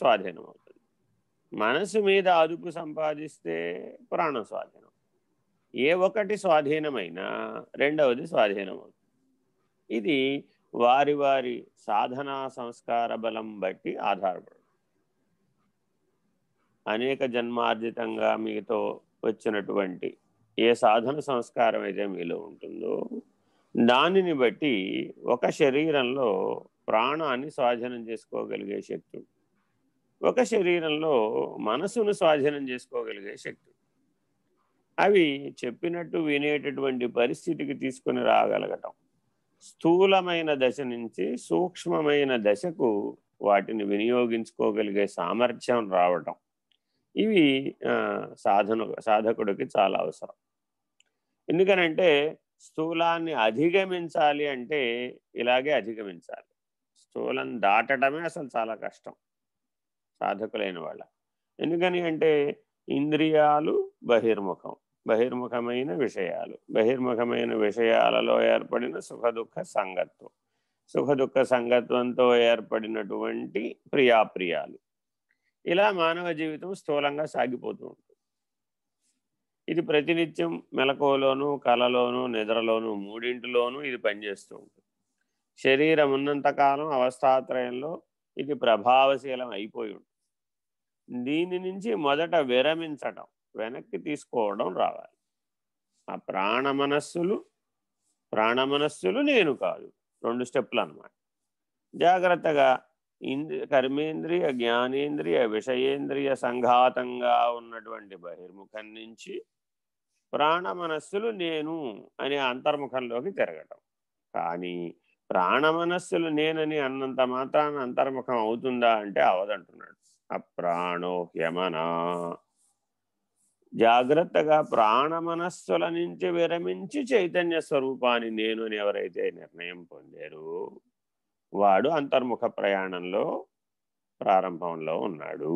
స్వాధీనం అవుతుంది మనసు మీద అదుపు సంపాదిస్తే ప్రాణం స్వాధీనం. ఏ ఒకటి స్వాధీనమైనా రెండవది స్వాధీనం అవుతుంది ఇది వారి వారి సాధనా సంస్కార బలం బట్టి ఆధారపడు అనేక జన్మార్జితంగా మీతో వచ్చినటువంటి ఏ సాధన సంస్కారం అయితే మీలో ఉంటుందో దానిని బట్టి ఒక శరీరంలో ప్రాణాన్ని స్వాధీనం చేసుకోగలిగే శక్తి ఒక శరీరంలో మనసును స్వాధీనం చేసుకోగలిగే శక్తి. అవి చెప్పినట్టు వినేటటువంటి పరిస్థితికి తీసుకుని రాగలగటం. స్థూలమైన దశ నుంచి సూక్ష్మమైన దశకు వాటిని వినియోగించుకోగలిగే సామర్థ్యం రావటం. ఇవి సాధన సాధకుడికి చాలా అవసరం. ఎందుకనంటే స్థూలాన్ని అధిగమించాలి అంటే ఇలాగే అధిగమించాలి. స్థూలం దాటడమే అసలు చాలా కష్టం. సాధకులైన వాళ్ళ ఎందుకని అంటే ఇంద్రియాలు బహిర్ముఖం. బహిర్ముఖమైన విషయాలు. బహిర్ముఖమైన విషయాలలో ఏర్పడిన సుఖదుఖ సంగత్వం. సుఖదుఖ సంగత్వంతో ఏర్పడినటువంటి ప్రియాప్రియాలు ఇలా మానవ జీవితం స్థూలంగా సాగిపోతూ ఉంటుంది. ఇది ప్రతినిత్యం మెలకువలోను కలలోనూ నిద్రలోను మూడింటిలోనూ ఇది పనిచేస్తూ ఉంటుంది. శరీరం ఉన్నంతకాలం అవస్థాత్రయంలో ఇది ప్రభావశీలం అయిపోయి ఉంటుంది. దీని నుంచి మొదట విరమించటం వెనక్కి తీసుకోవడం రావాలి. ఆ ప్రాణమనస్సులు ప్రాణమనస్సులు నేను కాదు రెండు స్టెప్లు అనమాట జాగ్రత్తగా ఇంద్రియ కర్మేంద్రియ జ్ఞానేంద్రియ విషయేంద్రియ సంఘాతంగా ఉన్నటువంటి బహిర్ముఖం నుంచి ప్రాణమనస్సులు నేను అనే అంతర్ముఖంలోకి తిరగటం. కానీ ప్రాణమనస్సులు నేనని అన్నంత మాత్రాన అంతర్ముఖం అవుతుందా అంటే అవదంటున్నాడు. అప్రాణో హ్యమనా. జాగ్రత్తగా ప్రాణమనస్సుల నుంచి విరమించి చైతన్య స్వరూపాన్ని నేను అని ఎవరైతే నిర్ణయం పొందారో వాడు అంతర్ముఖ ప్రయాణంలో ప్రారంభంలో ఉన్నాడు.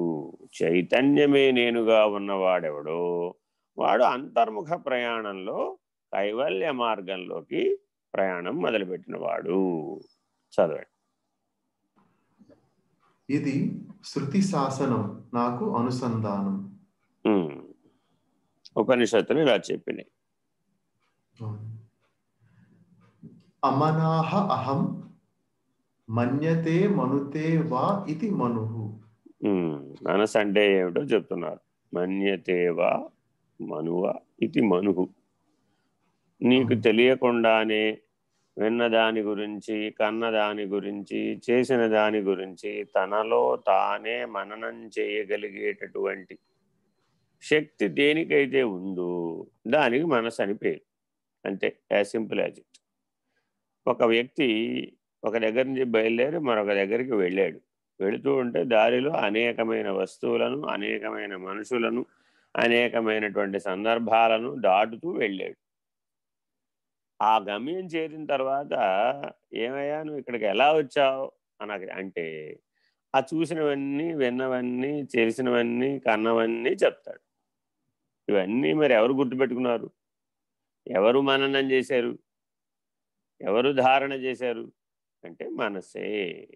చైతన్యమే నేనుగా ఉన్నవాడెవడో వాడు అంతర్ముఖ ప్రయాణంలో కైవల్య మార్గంలోకి ప్రయాణం మొదలుపెట్టినవాడు. చదవండి. ఇది శృతి శాసనం నాకు అనుసంధానం. ఉపనిషత్తులు ఇలా చెప్పినాయి. అమనాహ అహం మన్యతే మనుతే వా ఇది మనుహు మనసు అంటే ఏమిటో చెప్తున్నారు. మన్యతే వా మనువ ఇది మనుహు నీకు తెలియకుండానే విన్న దాని గురించి కన్న దాని గురించి చేసిన దాని గురించి తనలో తానే మననం చేయగలిగేటటువంటి శక్తి దేనికైతే ఉందో దానికి మనసు అని పేరు. అంతే యాజ్ సింపుల్ యాజ్ ఇట్. ఒక వ్యక్తి ఒక దగ్గర నుంచి బయలుదేరి మరొక దగ్గరికి వెళ్ళాడు. వెళుతూ ఉంటే దారిలో అనేకమైన వస్తువులను అనేకమైన మనుషులను అనేకమైనటువంటి సందర్భాలను దాటుతూ వెళ్ళాడు. ఆ గమ్యం చేరిన తర్వాత ఏమయ్యా నువ్వు ఇక్కడికి ఎలా వచ్చావు? అని అంటే ఆ చూసినవన్నీ విన్నవన్నీ చేసినవన్నీ కన్నవన్నీ చెప్తాడు. ఇవన్నీ మరి ఎవరు గుర్తుపెట్టుకున్నారు? ఎవరు మననం చేశారు? ఎవరు ధారణ చేశారు? అంటే మనసే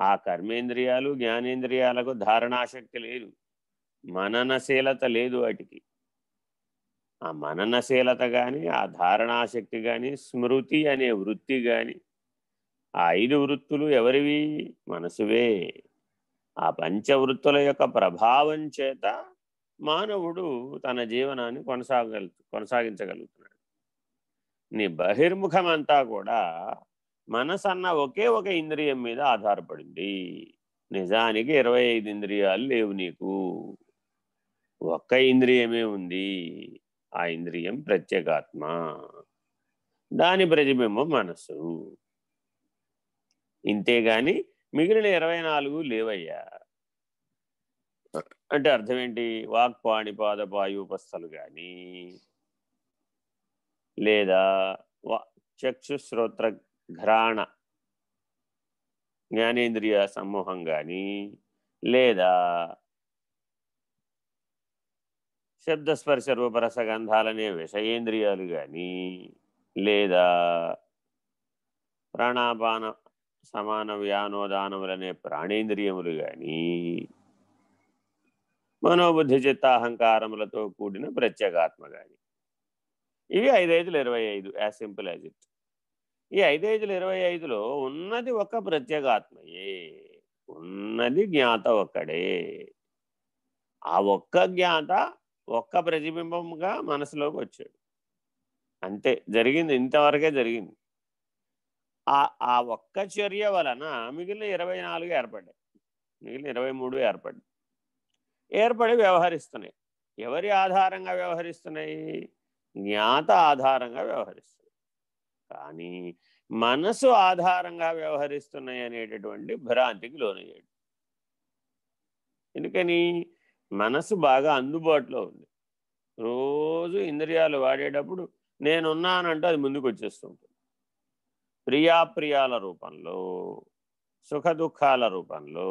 ఆ కర్మేంద్రియాలు జ్ఞానేంద్రియాలకు ధారణాశక్తి లేదు. మననశీలత లేదు వాటికి. ఆ మననశీలత కానీ ఆ ధారణాశక్తి కానీ స్మృతి అనే వృత్తి కానీ ఆ ఐదు వృత్తులు ఎవరివి? మనసువే. ఆ పంచవృత్తుల యొక్క ప్రభావం చేత మానవుడు తన జీవనాన్ని కొనసాగలు కొనసాగించగలుగుతున్నాడు. నీ బహిర్ముఖం అంతా కూడా మనసన్న ఒకే ఒక ఇంద్రియం మీద ఆధారపడింది. నిజానికి ఇరవై ఐదు ఇంద్రియాలు లేవు నీకు. ఒక్క ఇంద్రియమే ఉంది. ఆ ఇంద్రియం ప్రత్యేగాత్మ. దాని ప్రతిబింబం మనస్సు. ఇంతేగాని మిగిలిన ఇరవై నాలుగు లేవయ్యా. అంటే అర్థం ఏంటి? వాక్పాణి పాదపాయుపస్థలు కానీ లేదా చక్షుశ్రోత్ర ఘ్రాణ జ్ఞానేంద్రియ సమూహం కానీ లేదా శబ్దస్పర్శ రూపరసగంధాలనే విషయేంద్రియాలు కానీ లేదా ప్రాణాపాన సమాన వ్యానోదానములనే ప్రాణేంద్రియములు కానీ మనోబుద్ధి చిత్తాహంకారములతో కూడిన ప్రత్యేగాత్మ కానీ ఇవి ఐదైదులు ఇరవై ఐదు యాజ్ సింపుల్ యాజ్ ఇట్. ఈ ఐదైదులు ఇరవై ఐదులో ఉన్నది ఒక ప్రత్యేగాత్మయే. ఉన్నది జ్ఞాత ఒక్కడే. ఆ ఒక్క జ్ఞాత ఒక్క ప్రతిబింబంగా మనసులోకి వచ్చాడు. అంతే జరిగింది ఇంతవరకే జరిగింది. ఆ ఆ ఒక్క చర్య వలన మిగిలిన ఇరవై నాలుగు ఏర్పడ్డాయి. మిగిలిన ఇరవై మూడు ఏర్పడ్డాయి. ఏర్పడి వ్యవహరిస్తున్నాయి. ఎవరి ఆధారంగా వ్యవహరిస్తున్నాయి? జ్ఞాత ఆధారంగా వ్యవహరిస్తున్నాయి. కానీ మనసు ఆధారంగా వ్యవహరిస్తున్నాయి అనేటటువంటి భ్రాంతికి లోనయ్యాడు. ఎందుకని? మనసు బాగా అందుబాటులో ఉంది. రోజు ఇంద్రియాలు వాడేటప్పుడు నేనున్నానంటూ అది ముందుకు వచ్చేస్తుంటుంది ప్రియాప్రియాల రూపంలో సుఖ దుఃఖాల రూపంలో